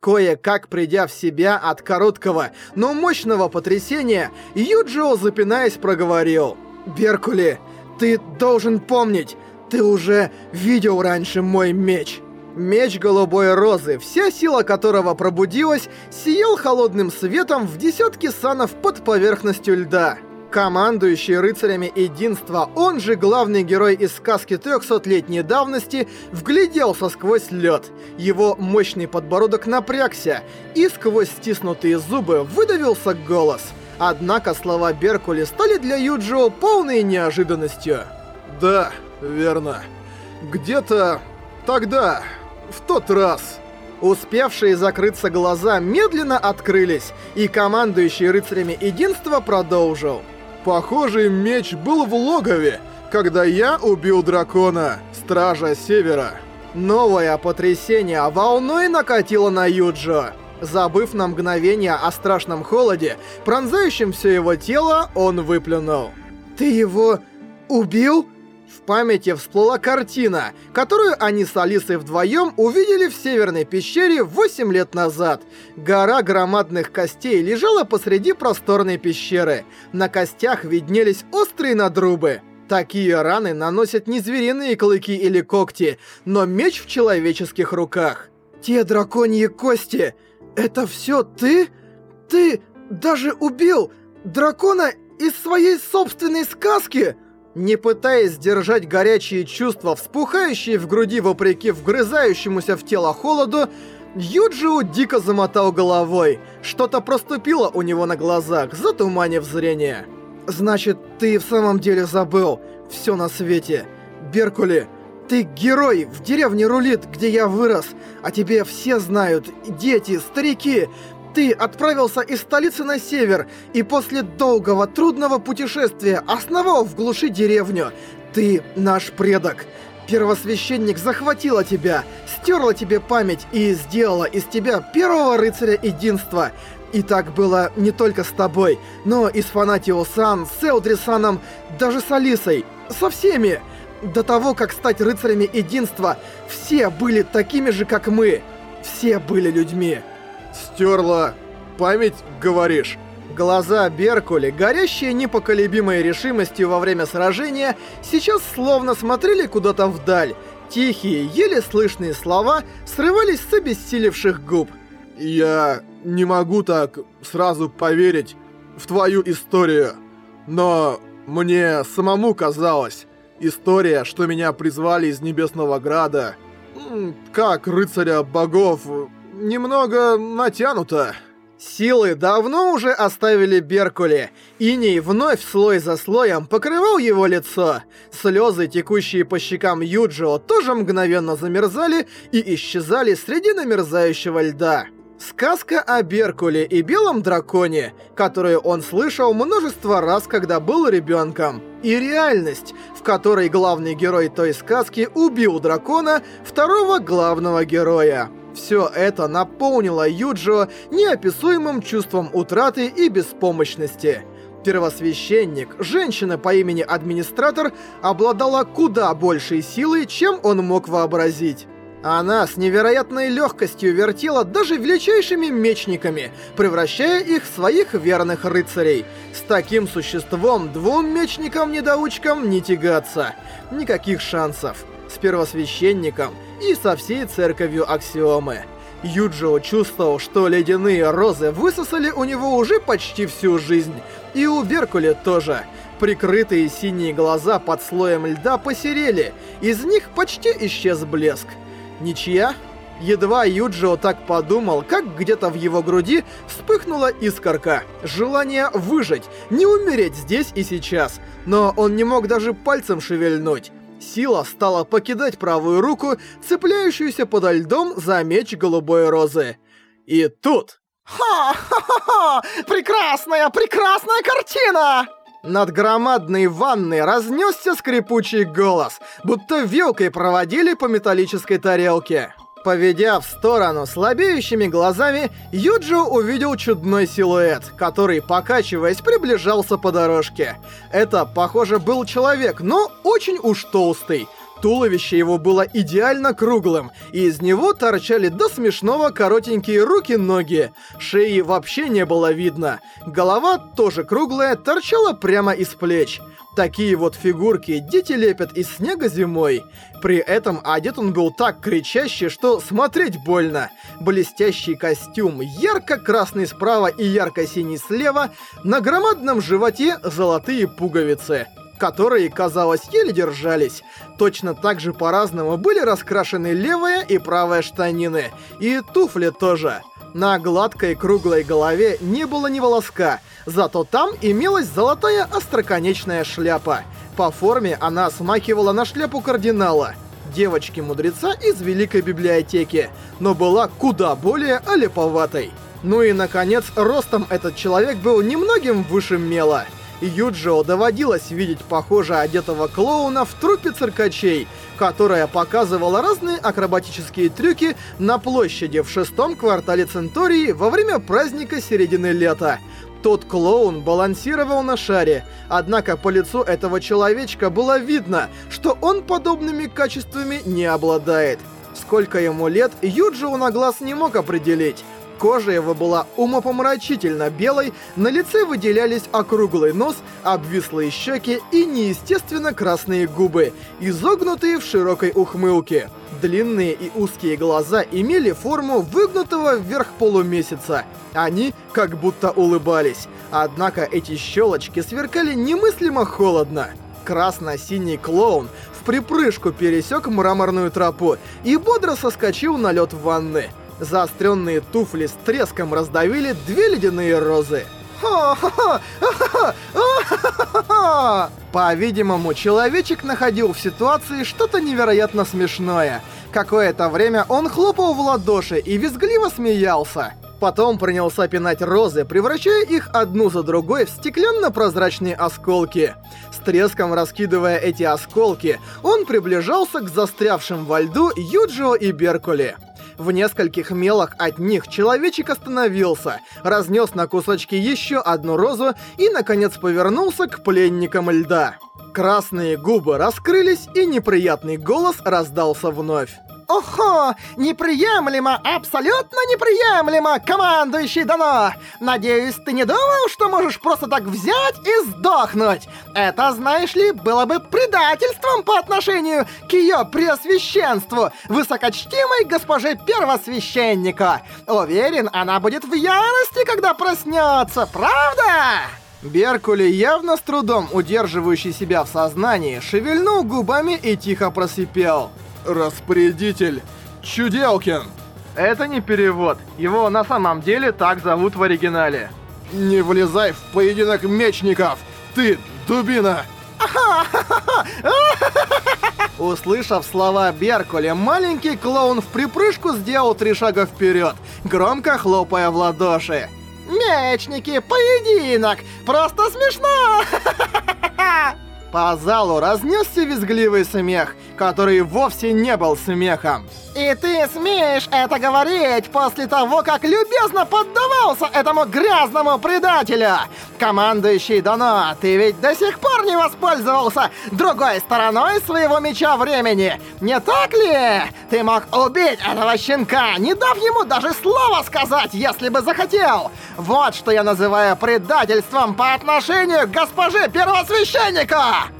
Кое-как придя в себя от короткого, но мощного потрясения, Юджио, запинаясь, проговорил. «Беркули, ты должен помнить, ты уже видел раньше мой меч». Меч голубой розы, вся сила которого пробудилась, сиял холодным светом в десятки санов под поверхностью льда. Командующий рыцарями единства, он же главный герой из сказки 300-летней давности, вгляделся сквозь лед. Его мощный подбородок напрягся, и сквозь стиснутые зубы выдавился голос. Однако слова Беркули стали для Юджио полной неожиданностью. «Да, верно. Где-то тогда, в тот раз...» Успевшие закрыться глаза медленно открылись, и командующий рыцарями единства продолжил. Похожий меч был в логове, когда я убил дракона, Стража Севера. Новое потрясение волной накатило на Юджо. Забыв на мгновение о страшном холоде, пронзающем все его тело, он выплюнул. «Ты его убил?» В памяти всплыла картина, которую они с Алисой вдвоем увидели в Северной пещере 8 лет назад. Гора громадных костей лежала посреди просторной пещеры. На костях виднелись острые надрубы. Такие раны наносят не звериные клыки или когти, но меч в человеческих руках. «Те драконьи кости! Это все ты? Ты даже убил дракона из своей собственной сказки?» Не пытаясь сдержать горячие чувства, вспухающие в груди вопреки вгрызающемуся в тело холоду, Юджио дико замотал головой. Что-то проступило у него на глазах, затуманив зрение. «Значит, ты в самом деле забыл все на свете. Беркули, ты герой, в деревне рулит, где я вырос, а тебе все знают, дети, старики, ты отправился из столицы на север и после долгого, трудного путешествия основал в глуши деревню. Ты наш предок. Первосвященник захватила тебя, стерла тебе память и сделала из тебя первого рыцаря единства. И так было не только с тобой, но и с Фанатио-сан, с Элдри-саном, даже с Алисой, со всеми. До того, как стать рыцарями единства, все были такими же, как мы. Все были людьми. Стерла память, говоришь? Глаза Беркули, горящие непоколебимой решимостью во время сражения, сейчас словно смотрели куда-то вдаль. Тихие, еле слышные слова срывались с обессилевших губ. «Я не могу так сразу поверить в твою историю, но мне самому казалось, история, что меня призвали из Небесного Града, как рыцаря богов, немного натянуто. Силы давно уже оставили Беркули. Иней вновь слой за слоем покрывал его лицо. Слезы, текущие по щекам Юджио, тоже мгновенно замерзали и исчезали среди намерзающего льда. Сказка о Беркуле и Белом Драконе, которую он слышал множество раз, когда был ребенком. И реальность, в которой главный герой той сказки убил дракона, второго главного героя. Все это наполнило Юджио неописуемым чувством утраты и беспомощности. Первосвященник, женщина по имени Администратор, обладала куда большей силой, чем он мог вообразить. Она с невероятной легкостью вертела даже величайшими мечниками, превращая их в своих верных рыцарей. С таким существом двум мечникам-недоучкам не тягаться. Никаких шансов. С первосвященником и со всей церковью Аксиомы. Юджио чувствовал, что ледяные розы высосали у него уже почти всю жизнь. И у Беркули тоже. Прикрытые синие глаза под слоем льда посерели, из них почти исчез блеск. Ничья? Едва Юджио так подумал, как где-то в его груди вспыхнула искорка. Желание выжить, не умереть здесь и сейчас. Но он не мог даже пальцем шевельнуть. Сила стала покидать правую руку, цепляющуюся подо льдом за меч голубой розы. И тут... Ха-ха-ха! Прекрасная, прекрасная картина! Над громадной ванной разнесся скрипучий голос, будто вилкой проводили по металлической тарелке. Поведя в сторону слабеющими глазами, Юджио увидел чудной силуэт, который, покачиваясь, приближался по дорожке. Это, похоже, был человек, но очень уж толстый. Туловище его было идеально круглым, и из него торчали до смешного коротенькие руки-ноги. Шеи вообще не было видно. Голова, тоже круглая, торчала прямо из плеч. Такие вот фигурки дети лепят из снега зимой. При этом одет он был так кричаще, что смотреть больно. Блестящий костюм, ярко-красный справа и ярко-синий слева, на громадном животе золотые пуговицы которые, казалось, еле держались. Точно так же по-разному были раскрашены левая и правая штанины, и туфли тоже. На гладкой круглой голове не было ни волоска, зато там имелась золотая остроконечная шляпа. По форме она смахивала на шляпу кардинала, девочки-мудреца из Великой Библиотеки, но была куда более олиповатой. Ну и, наконец, ростом этот человек был немногим выше мела — Юджио доводилось видеть похоже одетого клоуна в трупе циркачей, которая показывала разные акробатические трюки на площади в шестом квартале Центории во время праздника середины лета. Тот клоун балансировал на шаре, однако по лицу этого человечка было видно, что он подобными качествами не обладает. Сколько ему лет, Юджио на глаз не мог определить, Кожа его была умопомрачительно белой, на лице выделялись округлый нос, обвислые щеки и неестественно красные губы, изогнутые в широкой ухмылке. Длинные и узкие глаза имели форму выгнутого вверх полумесяца. Они как будто улыбались. Однако эти щелочки сверкали немыслимо холодно. Красно-синий клоун в припрыжку пересек мраморную тропу и бодро соскочил на лед ванны. Заостренные туфли с треском раздавили две ледяные розы. По-видимому, человечек находил в ситуации что-то невероятно смешное. Какое-то время он хлопал в ладоши и визгливо смеялся. Потом принялся пинать розы, превращая их одну за другой в стеклянно-прозрачные осколки. С треском раскидывая эти осколки, он приближался к застрявшим во льду Юджио и Беркули. В нескольких мелах от них человечек остановился, разнес на кусочки еще одну розу и, наконец, повернулся к пленникам льда. Красные губы раскрылись, и неприятный голос раздался вновь. Охо! Неприемлемо! Абсолютно неприемлемо, командующий Дано! Надеюсь, ты не думал, что можешь просто так взять и сдохнуть? Это, знаешь ли, было бы предательством по отношению к ее преосвященству, высокочтимой госпоже первосвященника. Уверен, она будет в ярости, когда проснется, правда? Беркули, явно с трудом удерживающий себя в сознании, шевельнул губами и тихо просипел. Распорядитель Чуделкин. Это не перевод. Его на самом деле так зовут в оригинале. Не влезай в поединок мечников! Ты, дубина! Услышав слова Беркули, маленький клоун в припрыжку сделал три шага вперед, громко хлопая в ладоши. Мечники, поединок! Просто смешно! По залу разнесся визгливый смех, который вовсе не был смехом. И ты смеешь это говорить после того, как любезно поддавался этому грязному предателю? Командующий Дано, ты ведь до сих пор не воспользовался другой стороной своего меча времени, не так ли? Ты мог убить этого щенка, не дав ему даже слова сказать, если бы захотел. Вот что я называю предательством по отношению к госпоже первосвященника!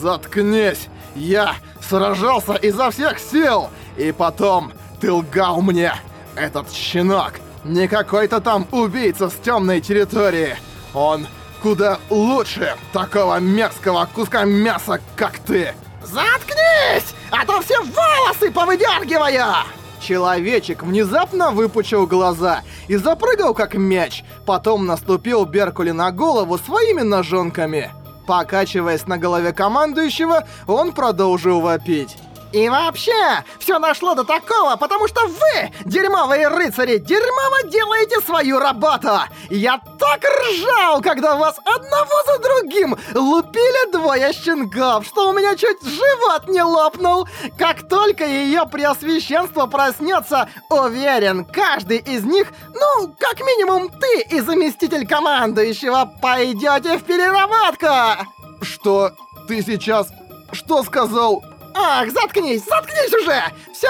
Заткнись! Я сражался изо всех сил! И потом, ты лгал мне! Этот щенок не какой-то там убийца с темной территории! Он куда лучше такого мерзкого куска мяса, как ты! Заткнись! А то все волосы повыдергиваю! Человечек внезапно выпучил глаза и запрыгал как мяч, потом наступил Беркули на голову своими ножонками. Покачиваясь на голове командующего, он продолжил вопить. И вообще, все нашло до такого, потому что вы, дерьмовые рыцари, дерьмово делаете свою работу. Я так ржал, когда вас одного за другим лупили двое щенков, что у меня чуть живот не лопнул. Как только ее преосвященство проснется, уверен, каждый из них, ну, как минимум ты и заместитель командующего, пойдете в переработку. Что ты сейчас... Что сказал? Ах, заткнись, заткнись уже! Все,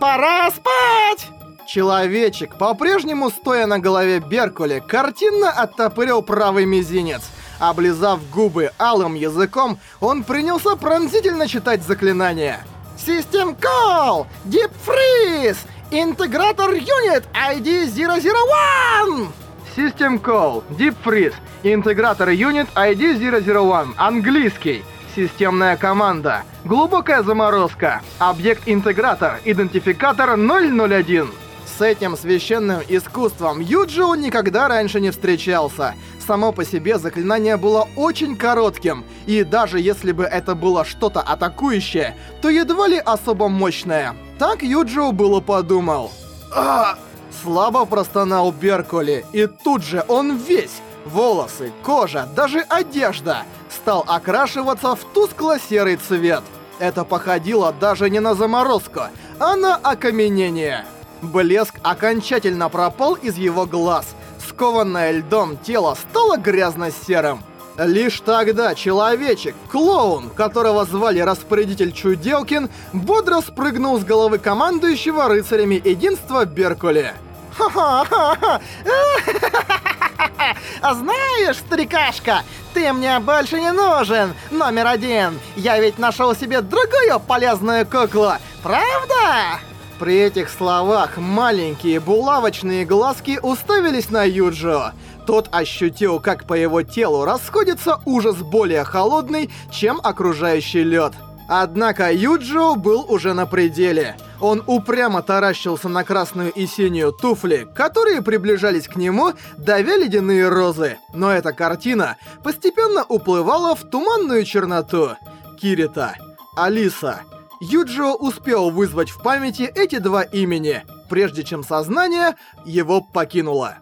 пора спать! Человечек, по-прежнему стоя на голове Беркули, картинно оттопырил правый мизинец. Облизав губы алым языком, он принялся пронзительно читать заклинание. System Call! Deep Freeze! Интегратор Unit ID 001! System Call, Deep Freeze, Интегратор Unit ID 001, английский. Системная команда. Глубокая заморозка. Объект-интегратор. Идентификатор 001. С этим священным искусством Юджио никогда раньше не встречался. Само по себе заклинание было очень коротким, и даже если бы это было что-то атакующее, то едва ли особо мощное. Так Юджио было подумал. А! Слабо простонал Беркули, и тут же он весь, волосы, кожа, даже одежда, стал окрашиваться в тускло-серый цвет. Это походило даже не на заморозку, а на окаменение. Блеск окончательно пропал из его глаз. Скованное льдом тело стало грязно-серым. Лишь тогда человечек, клоун, которого звали распорядитель Чуделкин, бодро спрыгнул с головы командующего рыцарями единства Беркули. Ха-ха-ха-ха! А знаешь, старикашка, ты мне больше не нужен, номер один. Я ведь нашел себе другую полезную куклу, правда? При этих словах маленькие булавочные глазки уставились на Юджио. Тот ощутил, как по его телу расходится ужас более холодный, чем окружающий лед. Однако Юджио был уже на пределе. Он упрямо таращился на красную и синюю туфли, которые приближались к нему, давя ледяные розы. Но эта картина постепенно уплывала в туманную черноту. Кирита. Алиса. Юджио успел вызвать в памяти эти два имени, прежде чем сознание его покинуло.